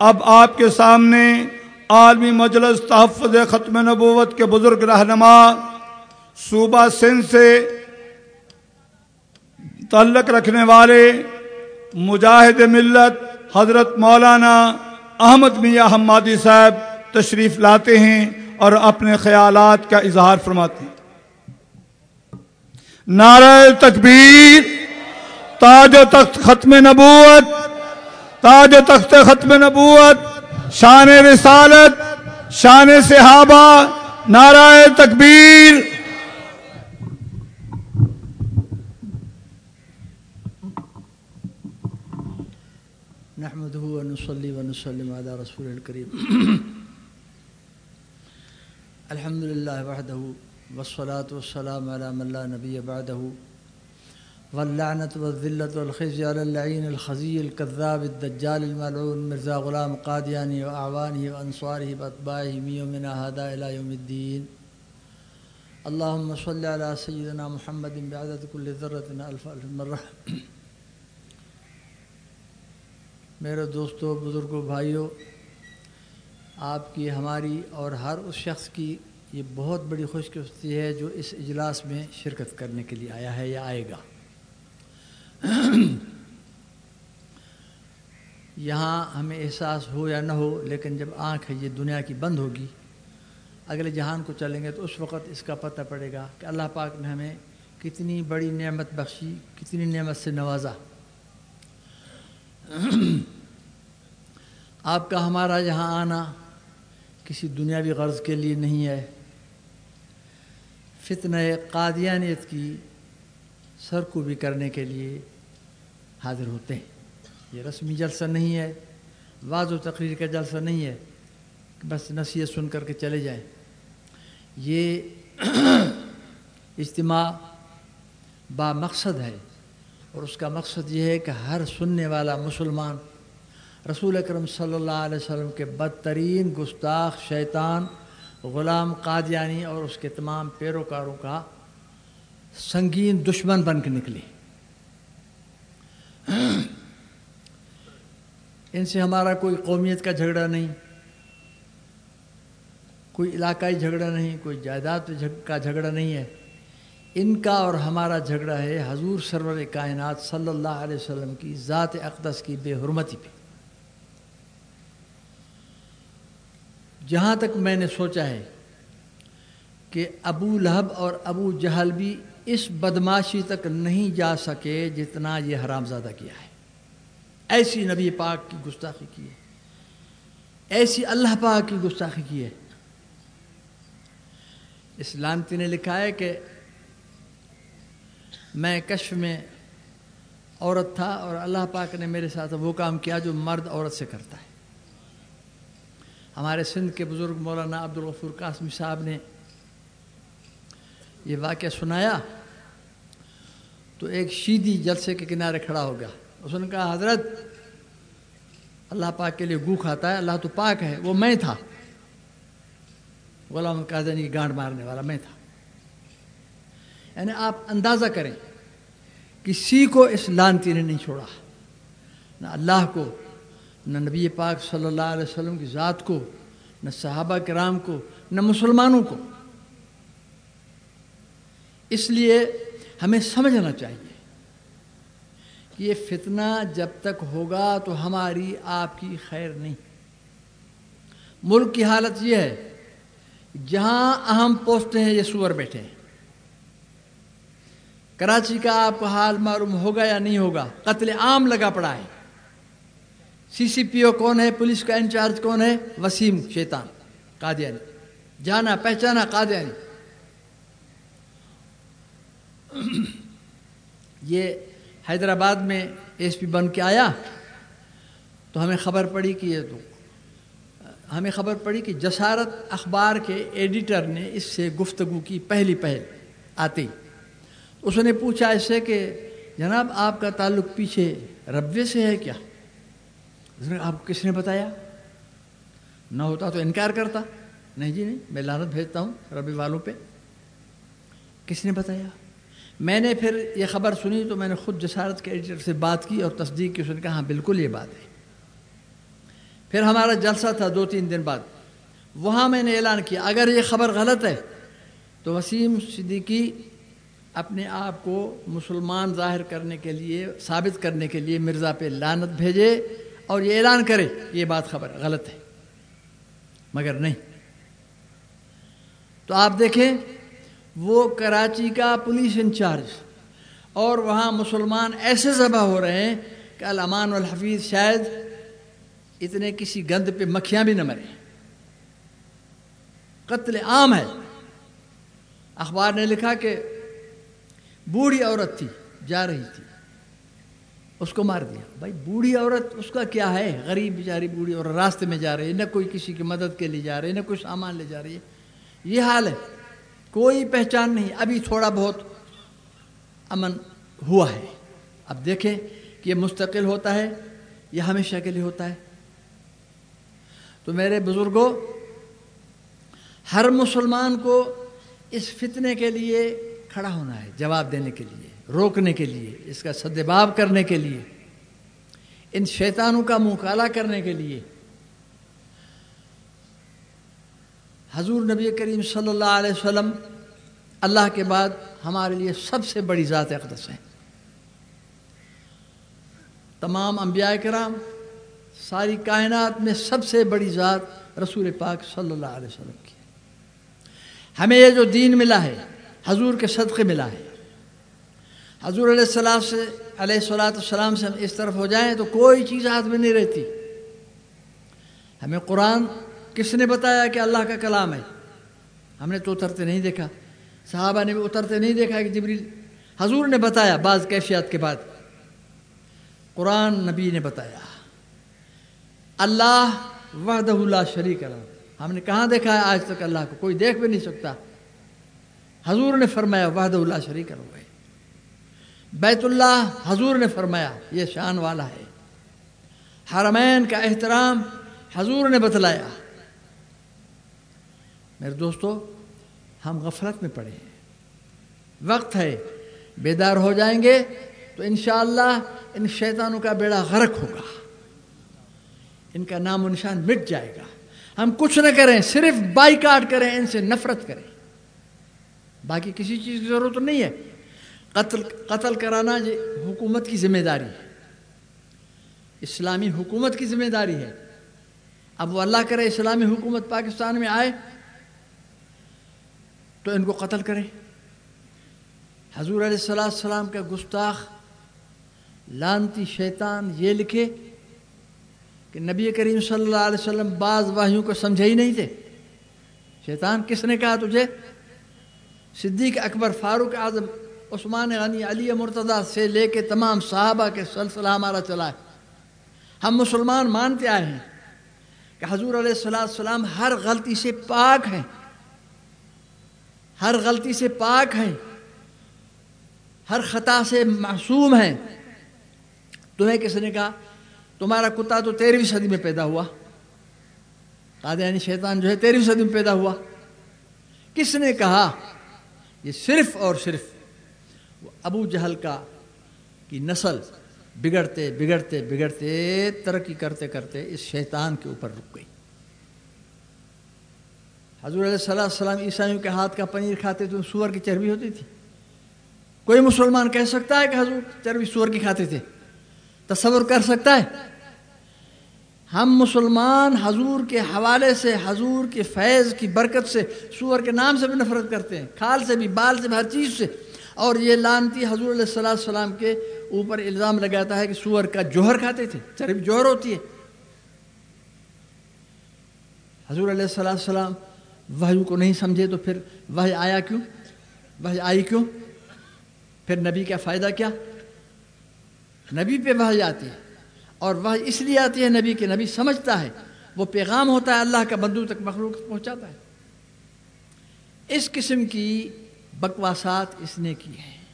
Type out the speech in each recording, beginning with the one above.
اب آپ کے سامنے عالمی مجلس تحفظ ختم نبوت کے بزرگ رہنما صوبہ سندھ سے تعلق رکھنے والے مجاہد ملت حضرت مولانا احمد میاں حمادی صاحب تشریف لاتے ہیں اور اپنے خیالات کا اظہار فرماتے ہیں۔ نعرہ تکبیر تاج و تخت ختم نبوت تاج تخت ختم نبوت، شان رسالت، شان صحابہ، نعرہ تکبیر۔ نحمده ونصلي ونسلم على رسول الكريم الحمد لله وحده والصلاة والسلام على من لا نبي بعده واللعنة والذلة والخزي على اللعين الخزي الكذاب الدجال الملعون مرزا غلام قادياني وأعوانه وأنصاره وأتباعه من يومنا هذا إلى يوم الدين. اللهم صل على سيدنا محمد بعدد كل ذرة ألف ألف مرة. میرے دوستوں بزرگوں بھائیوں آپ کی، ہماری اور ہر اس شخص کی یہ بہت بڑی خوش قسمتی ہے جو اس اجلاس میں شرکت کرنے کے لیے آیا ہے یا آئے گا۔ یہاں ہمیں احساس ہو یا نہ ہو، لیکن جب آنکھ ہے، یہ دنیا کی بند ہوگی۔ اگلے جہان کو چلیں گے تو اس وقت اس کا پتہ پڑے گا کہ اللہ پاک نے ہمیں کتنی بڑی نعمت بخشی، کتنی نعمت سے نوازا۔ آپ کا ہمارا یہاں آنا کسی دنیاوی غرض کے لیے نہیں ہے۔ فتنہ قادیانیت کی سر کو بھی کرنے کے لیے حاضر ہوتے ہیں۔ یہ رسمی جلسہ نہیں ہے، واضح و تقریر کا جلسہ نہیں ہے کہ بس نصیحت سن کر کے چلے جائیں۔ یہ اجتماع با مقصد ہے اور اس کا مقصد یہ ہے کہ ہر سننے والا مسلمان رسول اکرم صلی اللہ علیہ وسلم کے بدترین گستاخ شیطان، غلام قادیانی اور اس کے تمام پیروکاروں کا سنگین دشمن بن کے نکلے۔ ان سے ہمارا کوئی قومیت کا جھگڑا نہیں، کوئی علاقائی جھگڑا نہیں، کوئی جائیداد کا جھگڑا نہیں ہے۔ ان کا اور ہمارا جھگڑا ہے حضور سرور کائنات صلی اللہ علیہ وسلم کی ذات اقدس کی بے حرمتی پہ۔ جہاں تک میں نے سوچا ہے کہ ابو لہب اور ابو جہل بھی اس بدماشی تک نہیں جا سکے جتنا یہ حرام زادہ کیا ہے۔ ایسی نبی پاک کی گستاخی کی ہے۔ ایسی اللہ پاک کی گستاخی کی ہے۔ اس لانتی نے لکھا ہے کہ میں کشف میں عورت تھا اور اللہ پاک نے میرے ساتھ وہ کام کیا جو مرد عورت سے کرتا ہے۔ ہمارے سندھ کے بزرگ مولانا عبدالغفور قاسمی صاحب نے یہ واقعہ سنایا تو ایک شیدی جلسے کے کنارے کھڑا ہو گیا۔ اس نے کہا، حضرت، اللہ پاک کے لیے گو کھاتا ہے، اللہ تو پاک ہے، وہ میں تھا۔ غلام قادنی کی گانڈ مارنے والا میں تھا۔ یعنی آپ اندازہ کریں، کسی کو اس لانتی نے نہیں چھوڑا۔ نہ اللہ کو، نہ نبی پاک صلی اللہ علیہ وسلم کی ذات کو، نہ صحابہ کرام کو، نہ مسلمانوں کو۔ اس لیے ہمیں سمجھنا چاہیے کہ یہ فتنہ جب تک ہوگا تو ہماری آپ کی خیر نہیں۔ ملک کی حالت یہ ہے جہاں اہم پوسٹیں ہیں یہ سور بیٹھے ہیں، کراچی کا آپ کو حال معلوم ہوگا یا نہیں ہوگا، قتل عام لگا پڑا ہے۔ سی سی پی او کون ہے؟ پولیس کا انچارج کون ہے؟ وسیم شیطان، قادیانی۔ جانا پہچانا قادیانی۔ یہ حیدرآباد میں ایس پی بن کے آیا تو ہمیں خبر پڑی کہ یہ تو ہمیں خبر پڑی کہ جسارت اخبار کے ایڈیٹر نے اس سے گفتگو کی پہلی پہل آتی۔ اس نے پوچھا اس سے کہ جناب آپ کا تعلق پیچھے ربے سے ہے کیا؟ اس نے آپ کو کس نے بتایا؟ نہ ہوتا تو انکار کرتا۔ نہیں جی نہیں، میں لانت بھیجتا ہوں ربی والوں پہ۔ کس نے بتایا؟ میں نے پھر یہ خبر سنی تو میں نے خود جسارت کے ایڈیٹر سے بات کی اور تصدیق کی، اس نے کہا ہاں بالکل یہ بات ہے۔ پھر ہمارا جلسہ تھا دو تین دن بعد۔ وہاں میں نے اعلان کیا، اگر یہ خبر غلط ہے تو وسیم صدیقی اپنے آپ کو مسلمان ظاہر کرنے کے لیے، ثابت کرنے کے لیے مرزا پہ لانت بھیجے اور یہ اعلان کرے یہ بات خبر غلط ہے۔ مگر نہیں۔ تو آپ دیکھیں وہ کراچی کا پولیس انچارج اور وہاں مسلمان ایسے ذبح ہو رہے ہیں کہ الامان والحفیظ شاید اتنے کسی گند پہ مکھیاں بھی نہ مرے قتل عام ہے۔ اخبار نے لکھا کہ بوڑھی عورت تھی، جا رہی تھی۔ اس کو مار دیا۔ بھائی، بوڑھی عورت اس کا کیا ہے؟ غریب بیچاری بوڑھی اور راستے میں جا رہی ہے، نہ کوئی کسی کی مدد کے لیے جا رہی ہے، نہ کوئی سامان لے جا رہی ہے۔ یہ حال ہے۔ کوئی پہچان نہیں، ابھی تھوڑا بہت امن ہوا ہے۔ اب دیکھیں کہ یہ مستقل ہوتا ہے، یہ ہمیشہ کے لیے ہوتا ہے۔ تو میرے بزرگوں ہر مسلمان کو اس فتنے کے لیے کھڑا ہونا ہے، جواب دینے کے لیے، روکنے کے لیے، اس کا سدباب کرنے کے لیے، ان شیطانوں کا منہ کالا کرنے کے لیے۔ حضور نبی کریم صلی اللہ علیہ وسلم اللہ کے بعد ہمارے لیے سب سے بڑی ذات اقدس ہیں۔ تمام انبیاء کرام، ساری کائنات میں سب سے بڑی ذات رسول پاک صلی اللہ علیہ وسلم کی۔ ہمیں یہ جو دین ملا ہے، حضور کے صدقے ملا ہے۔ حضور علیہ السلام سے، علیہ السلاۃ السلام سے ہم اس طرف ہو جائیں تو کوئی چیز ہاتھ میں نہیں رہتی۔ ہمیں قرآن کس نے بتایا کہ اللہ کا کلام ہے؟ ہم نے تو اترتے نہیں دیکھا۔ صحابہ نے بھی اترتے نہیں دیکھا کہ جبریل حضور نے بتایا بعض کیفیات کے بعد۔ قرآن نبی نے بتایا۔ اللہ وحدہ اللہ شریک اللہ ہم نے کہاں دیکھا ہے؟ آج تک اللہ کو کوئی دیکھ بھی نہیں سکتا۔ حضور نے فرمایا وحدہ اللہ شریک اللہ بیت اللہ حضور نے فرمایا یہ شان والا ہے۔ حرمین کا احترام حضور نے بتلایا۔ میرے دوستو، ہم غفلت میں پڑے ہیں۔ وقت ہے، بیدار ہو جائیں گے تو انشاءاللہ ان شیطانوں کا بیڑا غرق ہوگا۔ ان کا نام و نشان مٹ جائے گا۔ ہم کچھ نہ کریں، صرف بائی کاٹ کریں، ان سے نفرت کریں۔ باقی کسی چیز کی ضرورت نہیں ہے۔ قتل قتل کرانا حکومت کی ذمہ داری ہے۔ اسلامی حکومت کی ذمہ داری ہے۔ اب وہ اللہ کرے اسلامی حکومت پاکستان میں آئے تو ان کو قتل کرے حضور علیہ السلام کا گستاخ، لانتی شیطان یہ لکھے کہ نبی کریم صلی اللہ علیہ وسلم بعض واہیوں کو سمجھے ہی نہیں تھے۔ شیطان کس نے کہا تجھے؟ صدیق اکبر فاروق اعظم، عثمان غنی، علی مرتضی سے لے کے تمام صحابہ کے سلسلہ ہمارا چلا ہے۔ ہم مسلمان مانتے آئے ہیں کہ حضور علیہ السلام ہر غلطی سے پاک ہیں۔ ہر غلطی سے پاک ہیں، ہر خطا سے معصوم ہیں۔ تمہیں کس نے کہا؟ تمہارا کتا تو تیرہویں صدی میں پیدا ہوا۔ قادیانی شیطان جو ہے تیرہویں صدی میں پیدا ہوا۔ کس نے کہا؟ یہ صرف اور صرف وہ ابو جہل کا، کی نسل بگڑتے بگڑتے بگڑتے، ترقی کرتے کرتے اس شیطان کے اوپر رک گئی۔ حضور علیہ صلی السلام عیسائیوں کے ہاتھ کا پنیر کھاتے تو سور کی چربی ہوتی تھی۔ کوئی مسلمان کہہ سکتا ہے کہ حضور چربی سور کی کھاتے تھے؟ تصور کر سکتا ہے؟ ہم مسلمان حضور کے حوالے سے، حضور کے فیض کی برکت سے سور کے نام سے بھی نفرت کرتے ہیں، کھال سے بھی، بال سے بھی، ہر چیز سے۔ اور یہ لانتی حضور علیہ السلام السلام کے اوپر الزام لگاتا ہے کہ سور کا جوہر کھاتے تھے، چربی جوہر ہوتی ہے۔ حضور علیہ السلام السلام وحی کو نہیں سمجھے تو پھر وحی آیا کیوں؟ وحی آئی کیوں؟ پھر نبی کا فائدہ کیا؟ نبی پہ وحی آتی ہے اور وہ اس لیے آتی ہے نبی کہ نبی سمجھتا ہے، وہ پیغام ہوتا ہے اللہ کا بندو تک مخلوق پہنچاتا ہے۔ اس قسم کی بکواسات اس نے کی ہیں۔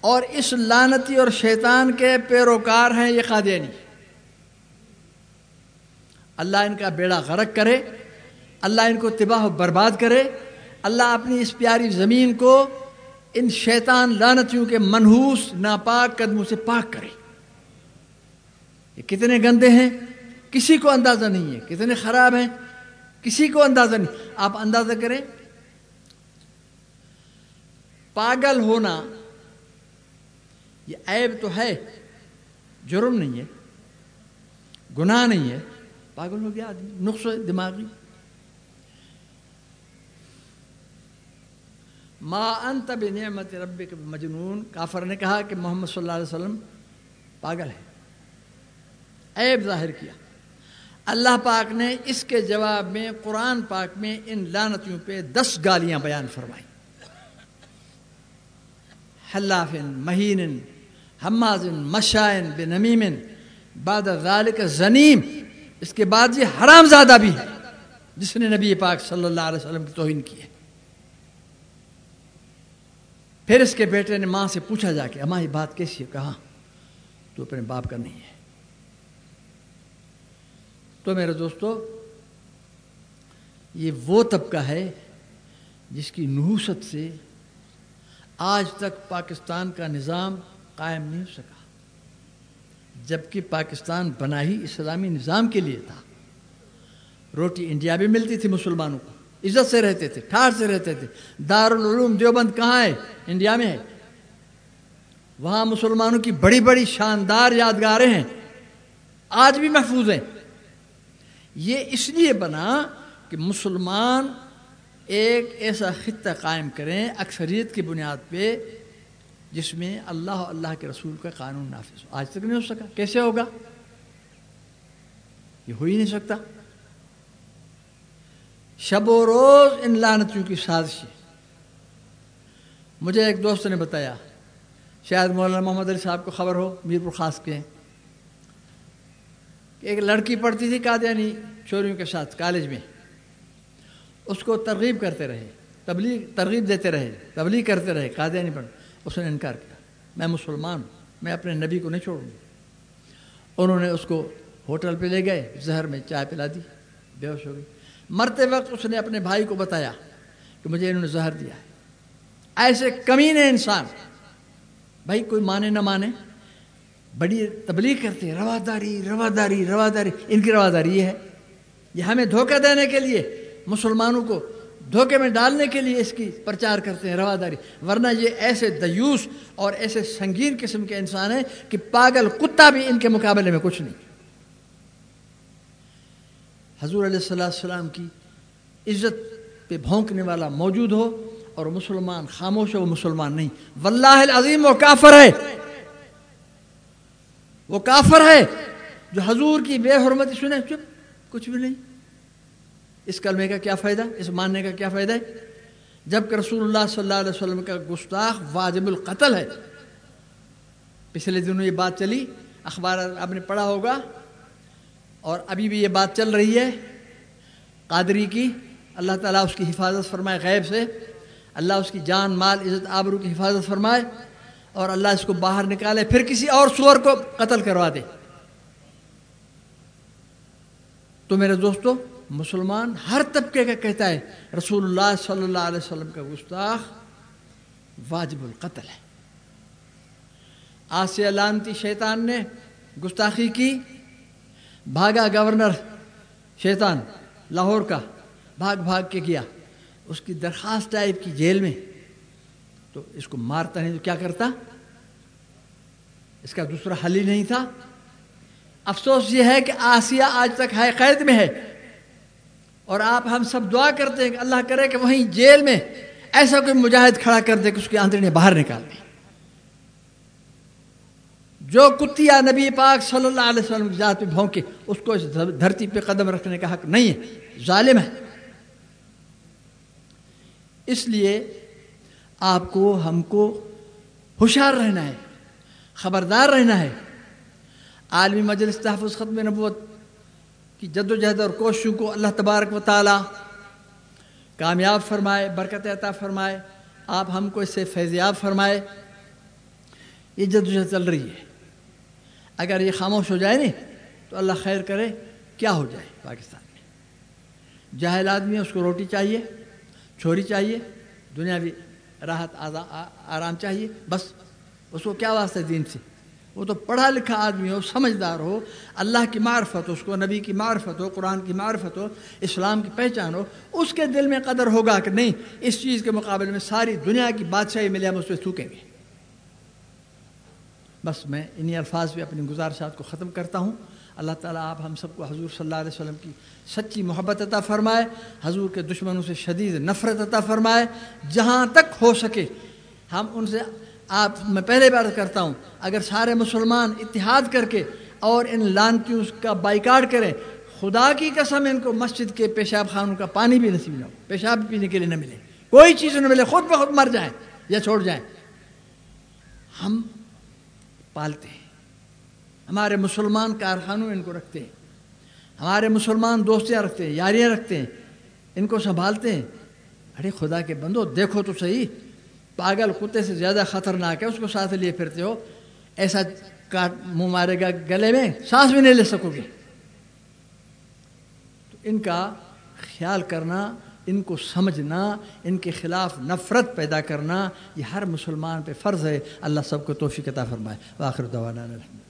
اور اس لانتی اور شیطان کے پیروکار ہیں یہ قادیانی۔ اللہ ان کا بیڑا غرق کرے اللہ ان کو تباہ و برباد کرے۔ اللہ اپنی اس پیاری زمین کو ان شیطان لانتیوں کے منحوس، ناپاک قدموں سے پاک کرے۔ یہ کتنے گندے ہیں۔ کسی کو اندازہ نہیں ہے۔ کتنے خراب ہیں۔ کسی کو اندازہ نہیں۔ آپ اندازہ کریں۔ پاگل ہونا، یہ عیب تو ہے۔ جرم نہیں ہے۔ گناہ نہیں ہے۔ پاگل ہو گیا آدمی۔ نقص دماغی۔ ما انت بنعمت ربک مجنون کافر نے کہا کہ محمد صلی اللہ علیہ وسلم پاگل ہے۔ عیب ظاہر کیا۔ اللہ پاک نے اس کے جواب میں، قرآن پاک میں ان لانتیوں پہ دس گالیاں بیان فرمائی۔ حلاف مہین حماز مشائن بنمیم بعد ذالک زنیم۔ اس کے بعد یہ حرام زادہ بھی ہے۔ جس نے نبی پاک صلی اللہ علیہ وسلم کی توہین کی ہے۔ پھر اس کے بیٹے نے ماں سے پوچھا جا کے، اماں، یہ بات کیسی ہے؟ کہاں تو اپنے باپ کا نہیں ہے۔ تو میرے دوستو، یہ وہ طبقہ ہے جس کی نحوست سے آج تک پاکستان کا نظام قائم نہیں ہو سکا، جبکہ پاکستان بنا ہی اسلامی نظام کے لیے تھا۔ روٹی انڈیا بھی ملتی تھی مسلمانوں کو۔ عزت سے رہتے تھے ٹھاڑ سے رہتے تھے۔ دارالعلوم دیوبند کہاں ہے؟ انڈیا میں ہے۔ وہاں مسلمانوں کی بڑی بڑی شاندار یادگاریں ہیں۔ آج بھی محفوظ ہیں۔ یہ اس لیے بنا کہ مسلمان ایک ایسا خطہ قائم کریں اکثریت کی بنیاد پہ جس میں اللہ اللہ کے رسول کا قانون نافذ ہو۔ آج تک نہیں ہو سکا، کیسے ہوگا؟ یہ ہو ہی نہیں سکتا۔ شب و روز ان لانتیوں کی سازش مجھے ایک دوست نے بتایا، شاید مولانا محمد علی صاحب کو خبر ہو، میرپور خاص کے۔ کہ ایک لڑکی پڑھتی تھی قادیانی چوریوں کے ساتھ کالج میں۔ اس کو ترغیب کرتے رہے، تبلیغ، ترغیب دیتے رہے، تبلیغ کرتے رہے قادیانی پڑھ اس نے انکار کیا، میں مسلمان ہوں، میں اپنے نبی کو نہیں چھوڑوں گا۔ انہوں نے اس کو ہوٹل پہ لے گئے، زہر میں چائے پلا دی، بے ہوش ہو گئی۔ مرتے وقت اس نے اپنے بھائی کو بتایا کہ مجھے انہوں نے زہر دیا ہے۔ ایسے کمین انسان، بھائی کوئی مانے نہ مانے، بڑی تبلیغ کرتے ہیں، رواداری رواداری رواداری۔ ان کی رواداری یہ ہے یہ ہمیں دھوکہ دینے کے لیے، مسلمانوں کو دھوکے میں ڈالنے کے لیے اس کی پرچار کرتے ہیں، رواداری۔ ورنہ یہ ایسے دیوس اور ایسے سنگین قسم کے انسان ہیں کہ پاگل کتا بھی ان کے مقابلے میں کچھ نہیں۔ حضور علیہ السلام السلام کی عزت پہ بھونکنے والا موجود ہو اور مسلمان خاموش ہو، وہ مسلمان نہیں۔ واللہ العظیم، وہ کافر ہے۔ وہ کافر ہے جو حضور کی بے حرمتی سنے۔ چپ، کچھ بھی نہیں۔ اس کلمے کا کیا فائدہ؟ اس ماننے کا کیا فائدہ ہے؟ جبکہ رسول اللہ صلی اللہ علیہ وسلم کا گستاخ واجب القتل ہے۔ پچھلے دنوں یہ بات چلی، اخبار آپ نے پڑھا ہوگا۔ اور ابھی بھی یہ بات چل رہی ہے قادری کی۔ اللہ تعالیٰ اس کی حفاظت فرمائے غیب سے۔ اللہ اس کی جان، مال، عزت، آبرو کی حفاظت فرمائے اور اللہ اس کو باہر نکالے، پھر کسی اور سور کو قتل کروا دے۔ تو میرے دوستو، مسلمان ہر طبقے کا کہتا ہے رسول اللہ صلی اللہ علیہ وسلم کا گستاخ واجب القتل ہے۔ آسیہ لانتی شیطان نے گستاخی کی۔ بھاگا گورنر، شیطان لاہور کا بھاگ بھاگ کے کیا اس کی درخواست ٹائپ کی جیل میں۔ تو اس کو مارتا نہیں تو کیا کرتا؟ اس کا دوسرا حل ہی نہیں تھا۔ افسوس یہ ہے کہ آسیہ آج تک ہے قید میں ہے۔ اور آپ ہم سب دعا کرتے ہیں کہ اللہ کرے کہ وہیں جیل میں ایسا کوئی مجاہد کھڑا کر دے کہ اس کی آندریں باہر نکال دیں جو کتیا نبی پاک صلی اللہ علیہ وسلم کی ذات پہ بھونکے، اس کو اس دھرتی پہ قدم رکھنے کا حق نہیں ہے۔ ظالم ہے۔ اس لیے آپ کو، ہم کو ہوشیار رہنا ہے، خبردار رہنا ہے۔ عالمی مجلس تحفظ ختم نبوت کی جد و جہد اور کوششوں کو اللہ تبارک و تعالی کامیاب فرمائے، برکت عطا فرمائے۔ آپ ہم کو اس سے فیضیاب فرمائے۔ یہ جد و جہد چل رہی ہے۔ اگر یہ خاموش ہو جائے نہیں، تو اللہ خیر کرے، کیا ہو جائے پاکستان میں؟ جاہل آدمی اس کو روٹی چاہیے، چھوری چاہیے، دنیاوی راحت آرام چاہیے، بس، اس کو کیا واسطہ دین سے؟ وہ تو پڑھا لکھا آدمی ہو، سمجھدار ہو، اللہ کی معرفت ہو، اس کو نبی کی معرفت ہو، قرآن کی معرفت ہو، اسلام کی پہچان ہو، اس کے دل میں قدر ہوگا کہ نہیں، اس چیز کے مقابلے میں ساری دنیا کی بادشاہی ملے، ہم اس پہ تھوکیں گے۔ بس میں انہی الفاظ پہ اپنی گزارشات کو ختم کرتا ہوں۔ اللہ تعالیٰ آپ ہم سب کو حضور صلی اللہ علیہ وسلم کی سچی محبت عطا فرمائے، حضور کے دشمنوں سے شدید نفرت عطا فرمائے۔ جہاں تک ہو سکے، ہم ان سے آپ، میں پہلے بار کرتا ہوں، اگر سارے مسلمان اتحاد کر کے اور ان لانتیوں کا بائیکاٹ کریں، خدا کی قسم ان کو مسجد کے پیشاب خانوں کا پانی بھی نصیب نہ ہو، پیشاب پینے کے لیے نہ ملے۔ کوئی چیز نہ ملے، خود بخود مر جائیں یا چھوڑ جائیں۔ ہم پالتے ہیں۔ ہمارے مسلمان کارخانوں ان کو رکھتے ہیں۔ ہمارے مسلمان دوستیاں رکھتے ہیں، یاریاں رکھتے ہیں۔ ان کو سنبھالتے ہیں۔ ارے خدا کے بندو، دیکھو تو صحیح۔ پاگل کتے سے زیادہ خطرناک ہے، اس کو ساتھ لیے پھرتے ہو۔ ایسا کاٹ منہ مارے گا، گلے میں سانس بھی نہیں لے سکو گے۔ تو ان کا خیال کرنا ان کو سمجھنا، ان کے خلاف نفرت پیدا کرنا، یہ ہر مسلمان پہ فرض ہے۔ اللہ سب کو توفیق عطا فرمائے۔ واخر دوانا الحمد